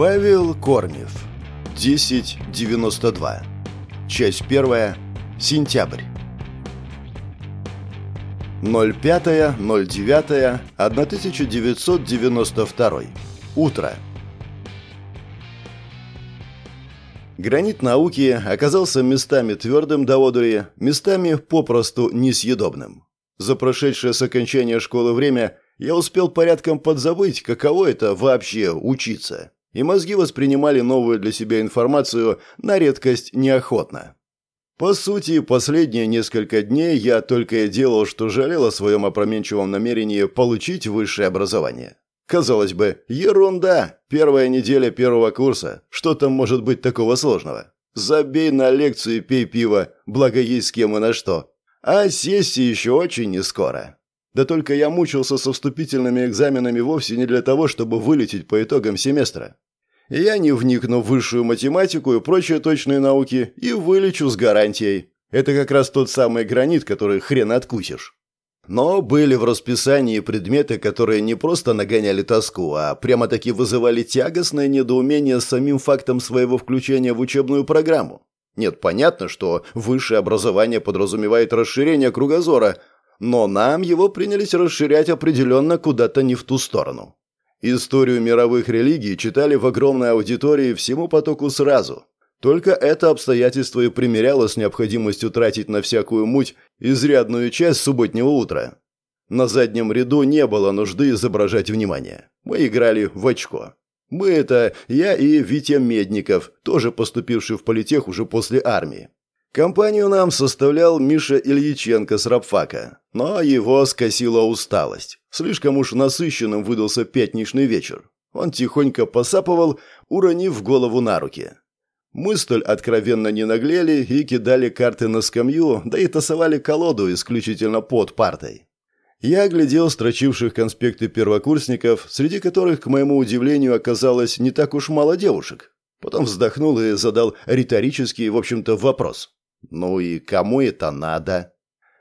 Павел Корнев. 1092. Часть первая. Сентябрь. 05.09.1992. Утро. Гранит науки оказался местами твердым до одури, местами попросту несъедобным. За прошедшее с окончания школы время я успел порядком подзабыть, каково это вообще учиться. И мозги воспринимали новую для себя информацию на редкость неохотно. По сути, последние несколько дней я только и делал, что жалел о своем опроменчивом намерении получить высшее образование. Казалось бы, ерунда. Первая неделя первого курса. Что там может быть такого сложного? Забей на лекцию и пей пиво, благо есть с кем и на что. А сессии еще очень не скоро. Да только я мучился со вступительными экзаменами вовсе не для того, чтобы вылететь по итогам семестра. Я не вникну в высшую математику и прочие точные науки и вылечу с гарантией. Это как раз тот самый гранит, который хрен откусишь. Но были в расписании предметы, которые не просто нагоняли тоску, а прямо-таки вызывали тягостное недоумение самим фактом своего включения в учебную программу. Нет, понятно, что высшее образование подразумевает расширение кругозора, но нам его принялись расширять определенно куда-то не в ту сторону. Историю мировых религий читали в огромной аудитории всему потоку сразу, только это обстоятельство и примеряло с необходимостью тратить на всякую муть изрядную часть субботнего утра. На заднем ряду не было нужды изображать внимание. Мы играли в очко. Мы это я и Витя Медников, тоже поступивший в политех уже после армии. Компанию нам составлял Миша Ильиченко с рабфака, но его скосила усталость. Слишком уж насыщенным выдался пятничный вечер. Он тихонько посапывал, уронив голову на руки. Мы столь откровенно не наглели и кидали карты на скамью, да и тасовали колоду исключительно под партой. Я глядел строчивших конспекты первокурсников, среди которых, к моему удивлению, оказалось не так уж мало девушек. Потом вздохнул и задал риторический, в общем-то, вопрос. «Ну и кому это надо?»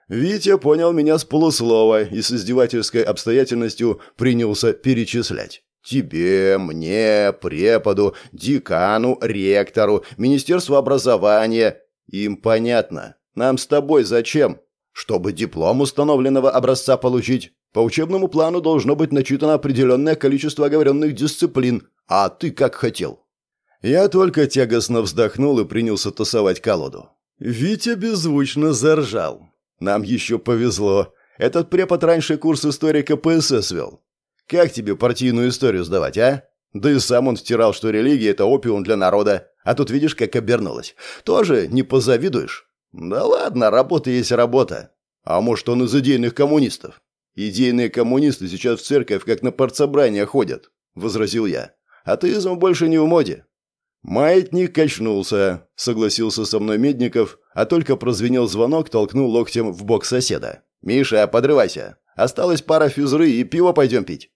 Витя понял меня с полуслова и с издевательской обстоятельностью принялся перечислять. Тебе, мне, преподу, декану, ректору, Министерству образования. Им понятно. Нам с тобой зачем? Чтобы диплом установленного образца получить. По учебному плану должно быть начитано определенное количество оговоренных дисциплин. А ты как хотел? Я только тягостно вздохнул и принялся тасовать колоду. Витя беззвучно заржал. Нам еще повезло. Этот препод раньше курс истории КПСС вел. Как тебе партийную историю сдавать, а? Да и сам он втирал, что религия – это опиум для народа. А тут видишь, как обернулось. Тоже не позавидуешь? Да ладно, работа есть работа. А может, он из идейных коммунистов? Идейные коммунисты сейчас в церковь как на партсобрания ходят, возразил я. Атеизм больше не в моде. Маятник качнулся, согласился со мной Медников, а только прозвенел звонок, толкнул локтем в бок соседа. «Миша, подрывайся. Осталась пара физры и пиво пойдем пить».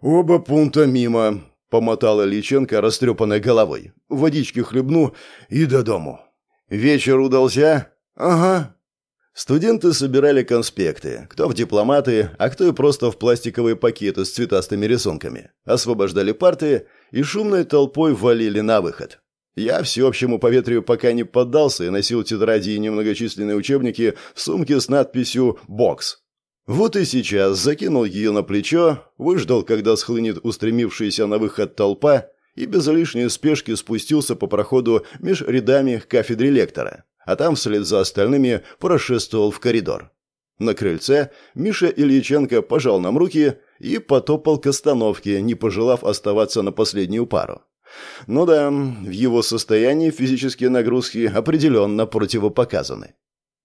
«Оба пункта мимо», — помотала Личенко растрепанной головой. «Водички хлебну и до дому». «Вечер удался?» «Ага». Студенты собирали конспекты, кто в дипломаты, а кто и просто в пластиковые пакеты с цветастыми рисунками. Освобождали парты и шумной толпой валили на выход. Я всеобщему поветрию пока не поддался и носил тетради и немногочисленные учебники в сумке с надписью «Бокс». Вот и сейчас закинул ее на плечо, выждал, когда схлынет устремившаяся на выход толпа, и без лишней спешки спустился по проходу меж рядами к лектора, а там вслед за остальными прошествовал в коридор. На крыльце Миша Ильиченко пожал нам руки и потопал к остановке, не пожелав оставаться на последнюю пару. Ну да, в его состоянии физические нагрузки определенно противопоказаны.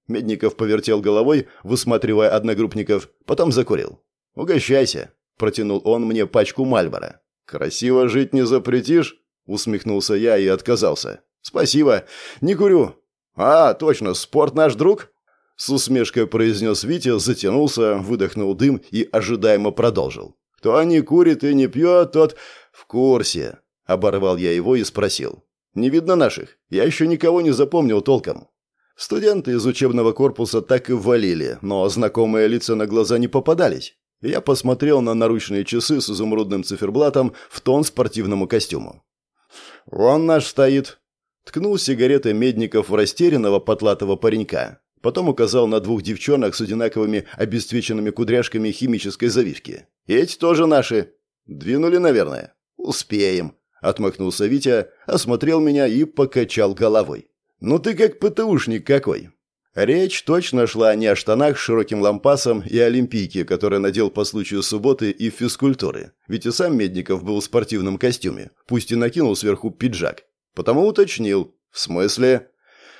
Медников повертел головой, высматривая одногруппников, потом закурил. «Угощайся», — протянул он мне пачку Мальбора. «Красиво жить не запретишь?» — усмехнулся я и отказался. «Спасибо, не курю». «А, точно, спорт наш друг?» С усмешкой произнес Витя, затянулся, выдохнул дым и ожидаемо продолжил. «Кто не курит и не пьет, тот...» «В курсе», — оборвал я его и спросил. «Не видно наших? Я еще никого не запомнил толком». Студенты из учебного корпуса так и валили, но знакомые лица на глаза не попадались. Я посмотрел на наручные часы с изумрудным циферблатом в тон спортивному костюму. «Он наш стоит», — ткнул сигаретой Медников в растерянного потлатого паренька. Потом указал на двух девчонок с одинаковыми обесцвеченными кудряшками химической завивки. «Эти тоже наши». «Двинули, наверное». «Успеем», — отмахнулся Витя, осмотрел меня и покачал головой. «Ну ты как ПТУшник какой». Речь точно шла не о штанах с широким лампасом и олимпийке, который надел по случаю субботы и физкультуры. Ведь и сам Медников был в спортивном костюме, пусть и накинул сверху пиджак. Потому уточнил. «В смысле?»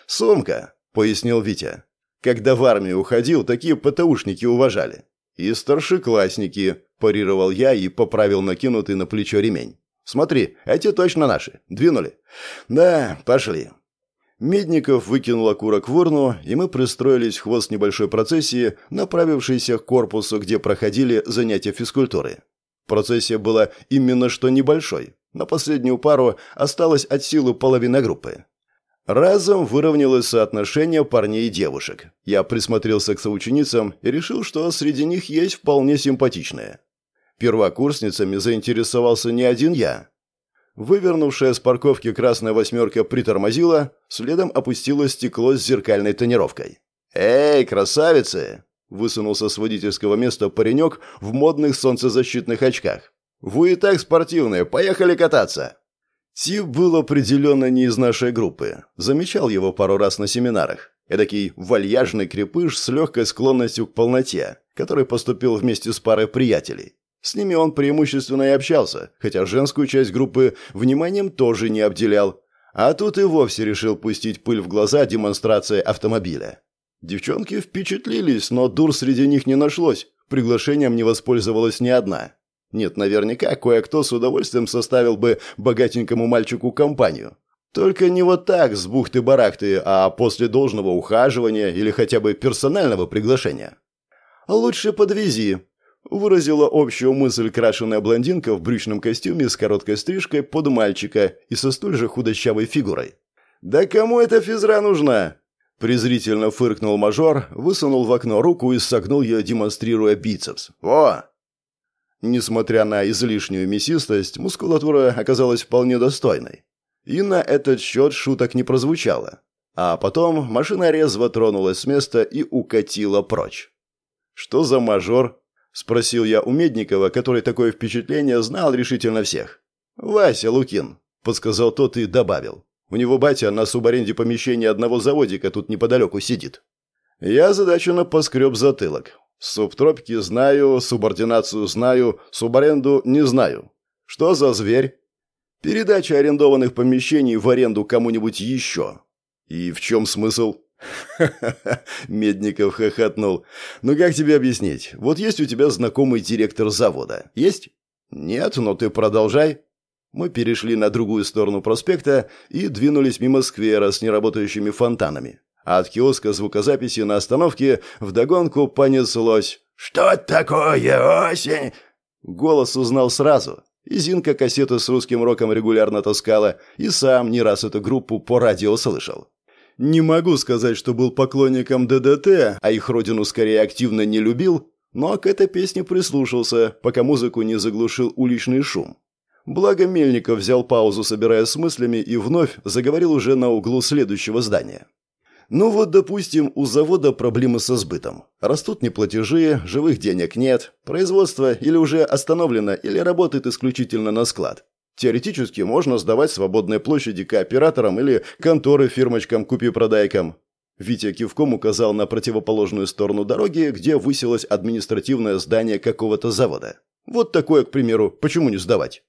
«Сумка», — пояснил Витя. Когда в армию уходил, такие ПТУшники уважали. И старшеклассники, парировал я и поправил накинутый на плечо ремень. Смотри, эти точно наши. Двинули. Да, пошли. Медников выкинул окурок в урну, и мы пристроились в хвост небольшой процессии, направившейся к корпусу, где проходили занятия физкультуры. Процессия была именно что небольшой. На последнюю пару осталось от силы половина группы. Разом выровнялось соотношение парней и девушек. Я присмотрелся к соученицам и решил, что среди них есть вполне симпатичные. Первокурсницами заинтересовался не один я. Вывернувшая с парковки красная восьмерка притормозила, следом опустилось стекло с зеркальной тонировкой. «Эй, красавицы!» – высунулся с водительского места паренек в модных солнцезащитных очках. «Вы и так спортивные, поехали кататься!» Тип был определенно не из нашей группы. Замечал его пару раз на семинарах. Эдакий вальяжный крепыш с легкой склонностью к полноте, который поступил вместе с парой приятелей. С ними он преимущественно и общался, хотя женскую часть группы вниманием тоже не обделял. А тут и вовсе решил пустить пыль в глаза демонстрации автомобиля. Девчонки впечатлились, но дур среди них не нашлось. Приглашением не воспользовалась ни одна. Нет, наверняка кое-кто с удовольствием составил бы богатенькому мальчику компанию. Только не вот так, с бухты-барахты, а после должного ухаживания или хотя бы персонального приглашения. «Лучше подвези», – выразила общую мысль крашеная блондинка в брючном костюме с короткой стрижкой под мальчика и со столь же худощавой фигурой. «Да кому эта физра нужна?» Презрительно фыркнул мажор, высунул в окно руку и согнул ее, демонстрируя бицепс. «О, Несмотря на излишнюю мясистость, мускулатура оказалась вполне достойной. И на этот счет шуток не прозвучало. А потом машина резво тронулась с места и укатила прочь. «Что за мажор?» – спросил я у Медникова, который такое впечатление знал решительно всех. «Вася Лукин», – подсказал тот и добавил. «У него батя на субаренде помещения одного заводика тут неподалеку сидит». Я задаченно поскреб затылок. Субтропики знаю, субординацию знаю, субаренду не знаю. Что за зверь? Передача арендованных помещений в аренду кому-нибудь еще. И в чем смысл? Медников хохотнул. Ну как тебе объяснить? Вот есть у тебя знакомый директор завода. Есть? Нет, но ты продолжай. Мы перешли на другую сторону проспекта и двинулись мимо сквера с неработающими фонтанами а от киоска звукозаписи на остановке вдогонку понеслось «Что такое осень?» Голос узнал сразу. И Зинка кассеты с русским роком регулярно таскала, и сам не раз эту группу по радио слышал. Не могу сказать, что был поклонником ДДТ, а их родину скорее активно не любил, но к этой песне прислушался, пока музыку не заглушил уличный шум. Благо Мельников взял паузу, собирая с мыслями, и вновь заговорил уже на углу следующего здания. Ну вот, допустим, у завода проблемы со сбытом. Растут неплатежи, живых денег нет, производство или уже остановлено, или работает исключительно на склад. Теоретически можно сдавать свободные площади кооператорам или конторы фирмочкам купи-продайкам. Витя кивком указал на противоположную сторону дороги, где высилось административное здание какого-то завода. Вот такое, к примеру, почему не сдавать?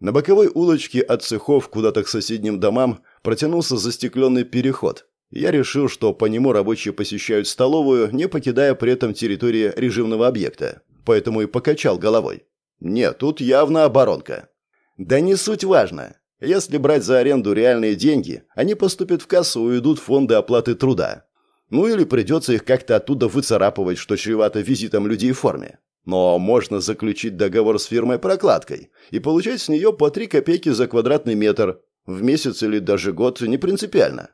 На боковой улочке от цехов куда-то к соседним домам протянулся застекленный переход, я решил, что по нему рабочие посещают столовую, не покидая при этом территории режимного объекта. Поэтому и покачал головой. Нет, тут явно оборонка. Да не суть важно. Если брать за аренду реальные деньги, они поступят в кассу и уйдут в фонды оплаты труда. Ну или придется их как-то оттуда выцарапывать, что чревато визитом людей в форме. Но можно заключить договор с фирмой-прокладкой и получать с нее по 3 копейки за квадратный метр. В месяц или даже год не принципиально.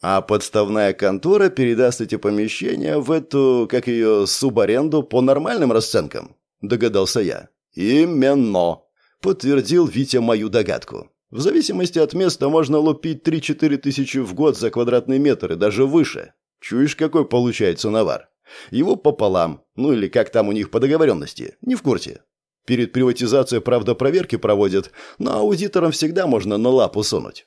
А подставная контора передаст эти помещения в эту, как ее, субаренду по нормальным расценкам, догадался я. Именно, подтвердил Витя мою догадку. В зависимости от места можно лупить 3-4 тысячи в год за квадратный метр и даже выше. Чуешь, какой получается навар? Его пополам, ну или как там у них по договоренности, не в курсе. Перед приватизацией, правда, проверки проводят, но аудиторам всегда можно на лапу сунуть.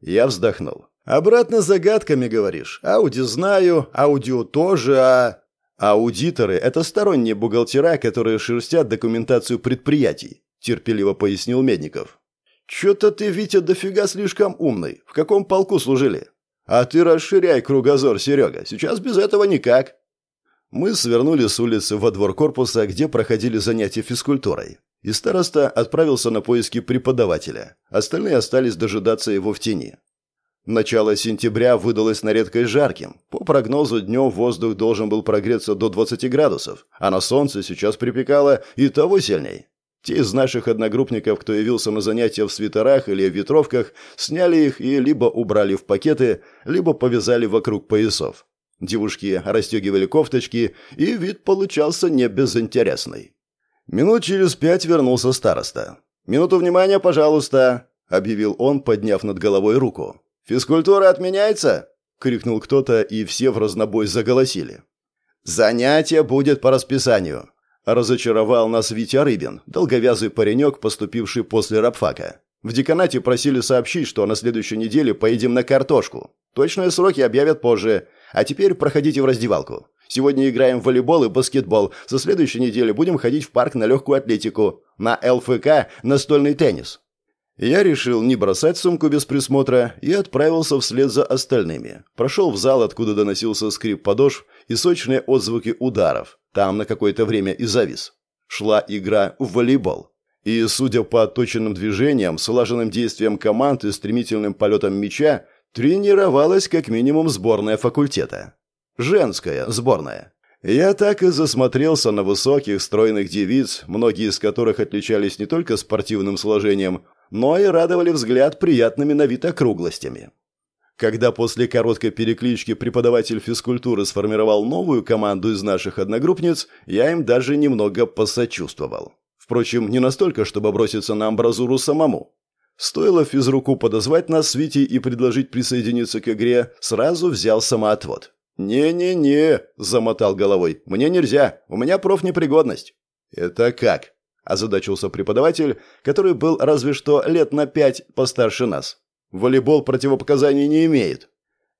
Я вздохнул. «Обратно загадками, говоришь. Ауди знаю, аудио тоже, а...» «Аудиторы – это сторонние бухгалтера, которые шерстят документацию предприятий», – терпеливо пояснил Медников. «Чё-то ты, Витя, дофига слишком умный. В каком полку служили?» «А ты расширяй кругозор, Серега. Сейчас без этого никак». Мы свернули с улицы во двор корпуса, где проходили занятия физкультурой. И староста отправился на поиски преподавателя. Остальные остались дожидаться его в тени. Начало сентября выдалось на редкость жарким. По прогнозу, днем воздух должен был прогреться до 20 градусов, а на солнце сейчас припекало и того сильней. Те из наших одногруппников, кто явился на занятия в свитерах или в ветровках, сняли их и либо убрали в пакеты, либо повязали вокруг поясов. Девушки расстегивали кофточки, и вид получался не безинтересный. Минут через пять вернулся староста. «Минуту внимания, пожалуйста», — объявил он, подняв над головой руку. «Физкультура отменяется?» — крикнул кто-то, и все в разнобой заголосили. «Занятие будет по расписанию», — разочаровал нас Витя Рыбин, долговязый паренек, поступивший после рабфака. В деканате просили сообщить, что на следующей неделе поедем на картошку. Точные сроки объявят позже, а теперь проходите в раздевалку. Сегодня играем в волейбол и баскетбол. Со следующей недели будем ходить в парк на легкую атлетику. На ЛФК настольный теннис. Я решил не бросать сумку без присмотра и отправился вслед за остальными. Прошел в зал, откуда доносился скрип подошв и сочные отзвуки ударов. Там на какое-то время и завис. Шла игра в волейбол. И, судя по отточенным движениям, слаженным действиям команд и стремительным полетам мяча, тренировалась как минимум сборная факультета. Женская сборная. Я так и засмотрелся на высоких, стройных девиц, многие из которых отличались не только спортивным сложением, но и радовали взгляд приятными на вид округлостями. Когда после короткой переклички преподаватель физкультуры сформировал новую команду из наших одногруппниц, я им даже немного посочувствовал. Впрочем, не настолько, чтобы броситься на амбразуру самому. Стоило физруку подозвать нас с Витей и предложить присоединиться к игре, сразу взял самоотвод. «Не-не-не», – замотал головой, – «мне нельзя, у меня профнепригодность». «Это как?» – озадачился преподаватель, который был разве что лет на пять постарше нас. «Волейбол противопоказаний не имеет».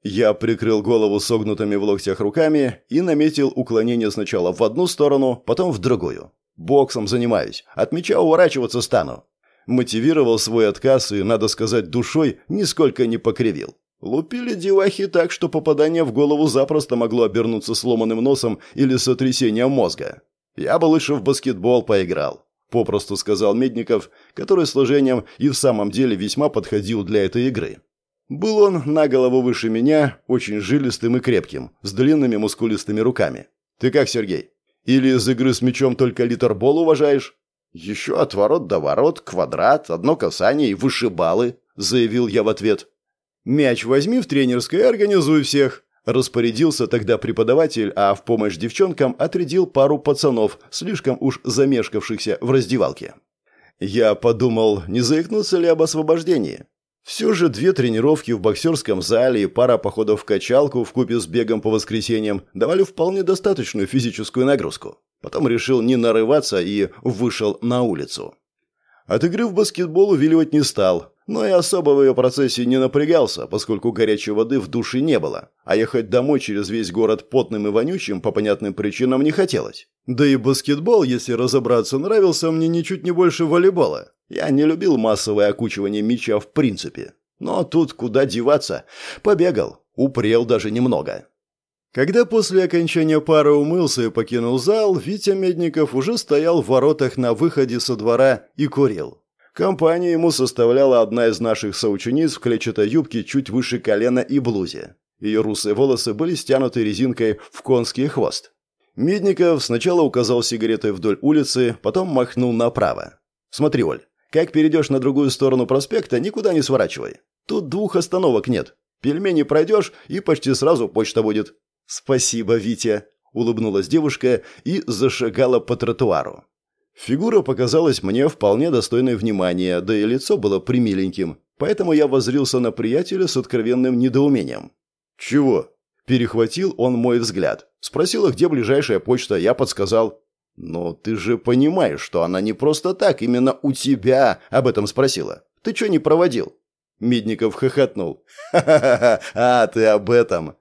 Я прикрыл голову согнутыми в локтях руками и наметил уклонение сначала в одну сторону, потом в другую. Боксом занимаюсь, от мяча уворачиваться стану. Мотивировал свой отказ и, надо сказать, душой нисколько не покривил. Лупили девахи так, что попадание в голову запросто могло обернуться сломанным носом или сотрясением мозга. Я бы лучше в баскетбол поиграл. — попросту сказал Медников, который сложением и в самом деле весьма подходил для этой игры. Был он на голову выше меня, очень жилистым и крепким, с длинными мускулистыми руками. «Ты как, Сергей? Или из игры с мячом только литербол уважаешь?» «Еще от ворот до ворот, квадрат, одно касание и вышибалы», — заявил я в ответ. «Мяч возьми в тренерской и организуй всех», Распорядился тогда преподаватель, а в помощь девчонкам отрядил пару пацанов, слишком уж замешкавшихся в раздевалке. Я подумал, не заикнуться ли об освобождении. Все же две тренировки в боксерском зале и пара походов в качалку в купе с бегом по воскресеньям давали вполне достаточную физическую нагрузку. Потом решил не нарываться и вышел на улицу. От игры в баскетбол увиливать не стал, но и особо в ее процессе не напрягался, поскольку горячей воды в душе не было, а ехать домой через весь город потным и вонючим по понятным причинам не хотелось. Да и баскетбол, если разобраться, нравился мне ничуть не больше волейбола. Я не любил массовое окучивание мяча в принципе. Но тут куда деваться. Побегал, упрел даже немного. Когда после окончания пары умылся и покинул зал, Витя Медников уже стоял в воротах на выходе со двора и курил. Компанию ему составляла одна из наших соучениц в клетчатой юбке чуть выше колена и блузе. Ее русые волосы были стянуты резинкой в конский хвост. Медников сначала указал сигаретой вдоль улицы, потом махнул направо. «Смотри, Оль, как перейдешь на другую сторону проспекта, никуда не сворачивай. Тут двух остановок нет. Пельмени пройдешь, и почти сразу почта будет». «Спасибо, Витя», — улыбнулась девушка и зашагала по тротуару. Фигура показалась мне вполне достойной внимания, да и лицо было примиленьким, поэтому я воззрился на приятеля с откровенным недоумением. «Чего?» Перехватил он мой взгляд. Спросила, где ближайшая почта, я подсказал. «Но ты же понимаешь, что она не просто так, именно у тебя об этом спросила. Ты что не проводил?» Медников хохотнул. «Ха-ха-ха, а ты об этом!»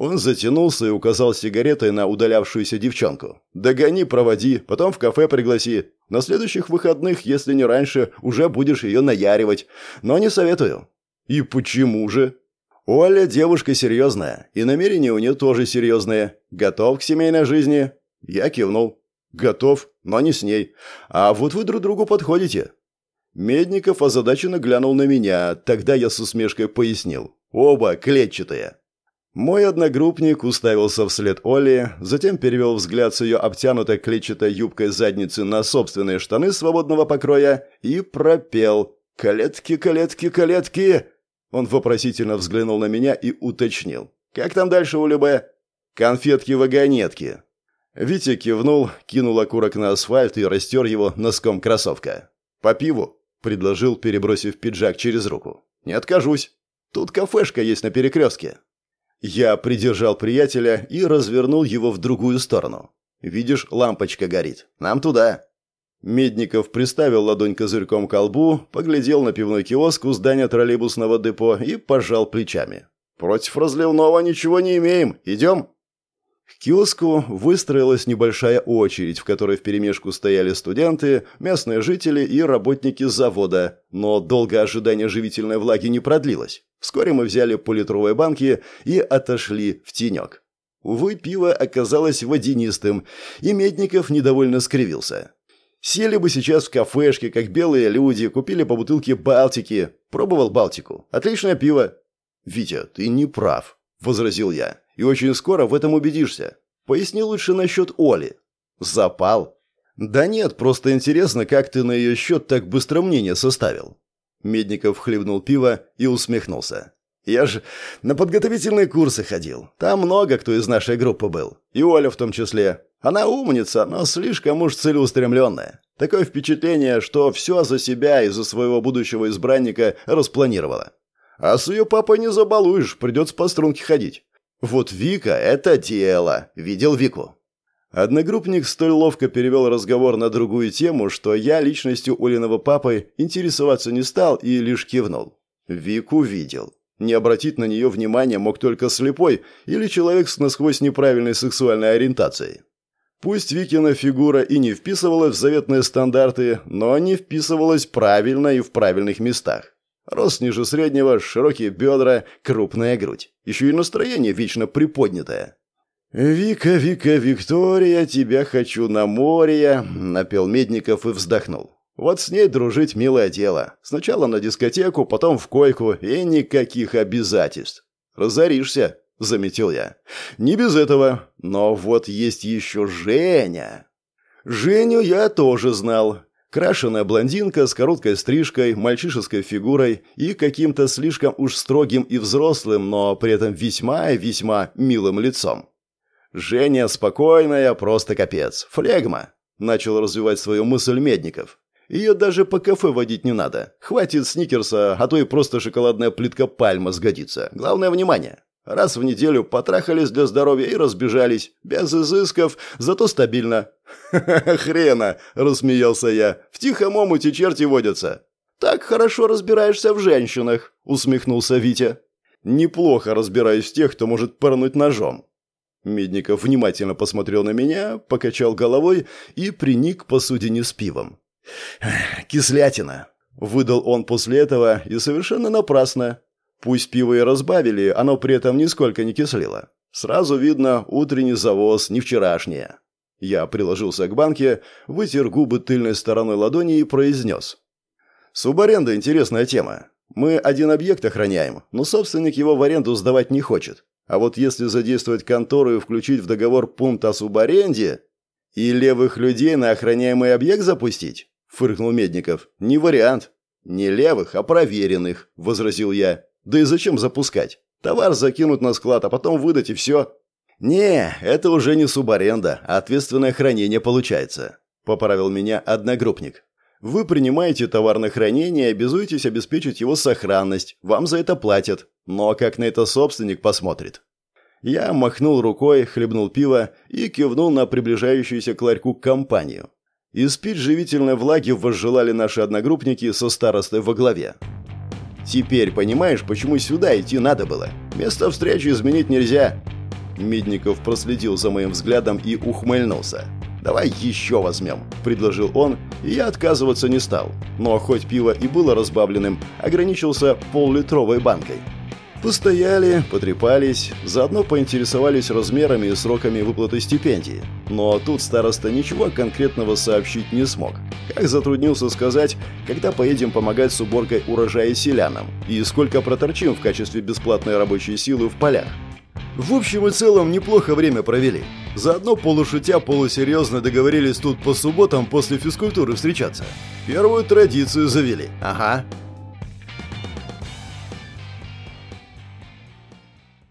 Он затянулся и указал сигаретой на удалявшуюся девчонку. «Догони, проводи, потом в кафе пригласи. На следующих выходных, если не раньше, уже будешь ее наяривать. Но не советую». «И почему же?» «Оля девушка серьезная, и намерения у нее тоже серьезные. Готов к семейной жизни?» Я кивнул. «Готов, но не с ней. А вот вы друг другу подходите». Медников озадаченно глянул на меня, тогда я с усмешкой пояснил. «Оба клетчатые». Мой одногруппник уставился вслед Оле, затем перевел взгляд с ее обтянутой клетчатой юбкой задницы на собственные штаны свободного покроя и пропел «Калетки, калетки, калетки!» Он вопросительно взглянул на меня и уточнил. «Как там дальше у Любе?» «Конфетки-вагонетки». Витя кивнул, кинул окурок на асфальт и растер его носком кроссовка. «По пиву?» – предложил, перебросив пиджак через руку. «Не откажусь. Тут кафешка есть на перекрестке». Я придержал приятеля и развернул его в другую сторону. «Видишь, лампочка горит. Нам туда». Медников приставил ладонь козырьком к колбу, поглядел на пивной киоск у здания троллейбусного депо и пожал плечами. «Против разливного ничего не имеем. Идем?» К киоску выстроилась небольшая очередь, в которой вперемешку стояли студенты, местные жители и работники завода, но долгое ожидание живительной влаги не продлилось. Вскоре мы взяли политровые банки и отошли в тенек. Увы, пиво оказалось водянистым, и Медников недовольно скривился. Сели бы сейчас в кафешке, как белые люди, купили по бутылке Балтики. Пробовал Балтику. Отличное пиво. «Витя, ты не прав», — возразил я и очень скоро в этом убедишься. Поясни лучше насчет Оли. Запал? Да нет, просто интересно, как ты на ее счет так быстро мнение составил. Медников хлебнул пиво и усмехнулся. Я же на подготовительные курсы ходил. Там много кто из нашей группы был. И Оля в том числе. Она умница, но слишком уж целеустремленная. Такое впечатление, что все за себя и за своего будущего избранника распланировала. А с ее папой не забалуешь, придется по струнке ходить. Вот Вика — это дело. Видел Вику? Одногруппник столь ловко перевел разговор на другую тему, что я личностью Олиного папы интересоваться не стал и лишь кивнул. Вику видел. Не обратить на нее внимания мог только слепой или человек с насквозь неправильной сексуальной ориентацией. Пусть Викина фигура и не вписывалась в заветные стандарты, но не вписывалась правильно и в правильных местах. Рост ниже среднего, широкие бедра, крупная грудь. Еще и настроение вечно приподнятое. «Вика, Вика, Виктория, тебя хочу на море», — напел Медников и вздохнул. «Вот с ней дружить милое дело. Сначала на дискотеку, потом в койку, и никаких обязательств. Разоришься», — заметил я. «Не без этого. Но вот есть еще Женя». Женю я тоже знал. Крашеная блондинка с короткой стрижкой, мальчишеской фигурой и каким-то слишком уж строгим и взрослым, но при этом весьма и весьма милым лицом. «Женя спокойная, просто капец. Флегма», – начал развивать свою мысль Медников. «Ее даже по кафе водить не надо. Хватит сникерса, а то и просто шоколадная плитка пальма сгодится. Главное – внимание. Раз в неделю потрахались для здоровья и разбежались. Без изысков, зато стабильно. «Ха-ха, хрена!» – рассмеялся я. «В тихом омуте черти водятся». «Так хорошо разбираешься в женщинах», – усмехнулся Витя. «Неплохо разбираюсь в тех, кто может порнуть ножом». Медников внимательно посмотрел на меня, покачал головой и приник посудине с пивом. «Кислятина», – выдал он после этого и совершенно напрасно. Пусть пиво и разбавили, оно при этом нисколько не кислило. Сразу видно, утренний завоз, не вчерашнее. Я приложился к банке, вытер губы тыльной стороной ладони и произнес. «Субаренда – интересная тема. Мы один объект охраняем, но собственник его в аренду сдавать не хочет. А вот если задействовать контору и включить в договор пункт о субаренде и левых людей на охраняемый объект запустить, фыркнул Медников. Не вариант. Не левых, а проверенных, возразил я. Да и зачем запускать? Товар закинуть на склад, а потом выдать и все. Не, это уже не субаренда, а ответственное хранение получается. – поправил меня одногруппник. «Вы принимаете товар на хранение и обязуетесь обеспечить его сохранность. Вам за это платят. Но как на это собственник посмотрит?» Я махнул рукой, хлебнул пиво и кивнул на приближающуюся к ларьку компанию. Испить живительной влаги возжелали наши одногруппники со старостой во главе. «Теперь понимаешь, почему сюда идти надо было? Место встречи изменить нельзя». Медников проследил за моим взглядом и ухмыльнулся. «Давай еще возьмем», – предложил он, и я отказываться не стал. Но хоть пиво и было разбавленным, ограничился пол-литровой банкой. Постояли, потрепались, заодно поинтересовались размерами и сроками выплаты стипендии. Но тут староста ничего конкретного сообщить не смог. Как затруднился сказать, когда поедем помогать с уборкой урожая селянам и сколько проторчим в качестве бесплатной рабочей силы в полях. В общем и целом неплохо время провели. Заодно полушутя полусерьезно договорились тут по субботам после физкультуры встречаться. Первую традицию завели. Ага.